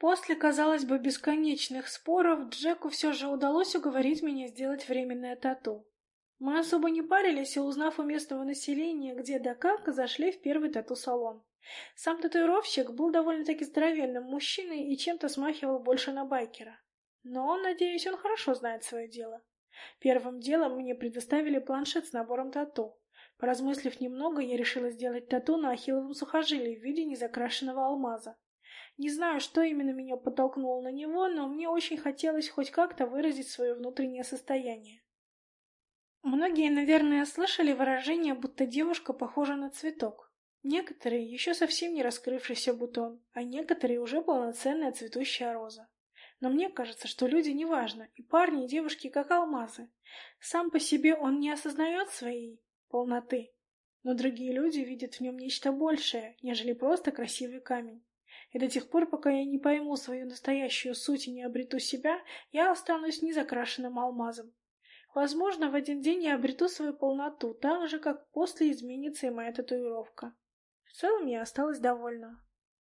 После, казалось бы, бесконечных споров, Джеку все же удалось уговорить меня сделать временное тату. Мы особо не парились, и узнав у местного населения, где да как, зашли в первый тату-салон. Сам татуировщик был довольно-таки здоровенным мужчиной и чем-то смахивал больше на байкера. Но, надеюсь, он хорошо знает свое дело. Первым делом мне предоставили планшет с набором тату. Поразмыслив немного, я решила сделать тату на ахилловом сухожилии в виде незакрашенного алмаза. Не знаю, что именно меня подтолкнуло на него, но мне очень хотелось хоть как-то выразить свое внутреннее состояние. Многие, наверное, слышали выражение, будто девушка похожа на цветок. Некоторые еще совсем не раскрывшийся бутон, а некоторые уже полноценная цветущая роза. Но мне кажется, что люди неважно, и парни, и девушки как алмазы. Сам по себе он не осознает своей полноты, но другие люди видят в нем нечто большее, нежели просто красивый камень. И до тех пор, пока я не пойму свою настоящую суть и не обрету себя, я останусь незакрашенным алмазом. Возможно, в один день я обрету свою полноту, так же, как после изменится и моя татуировка. В целом я осталась довольна.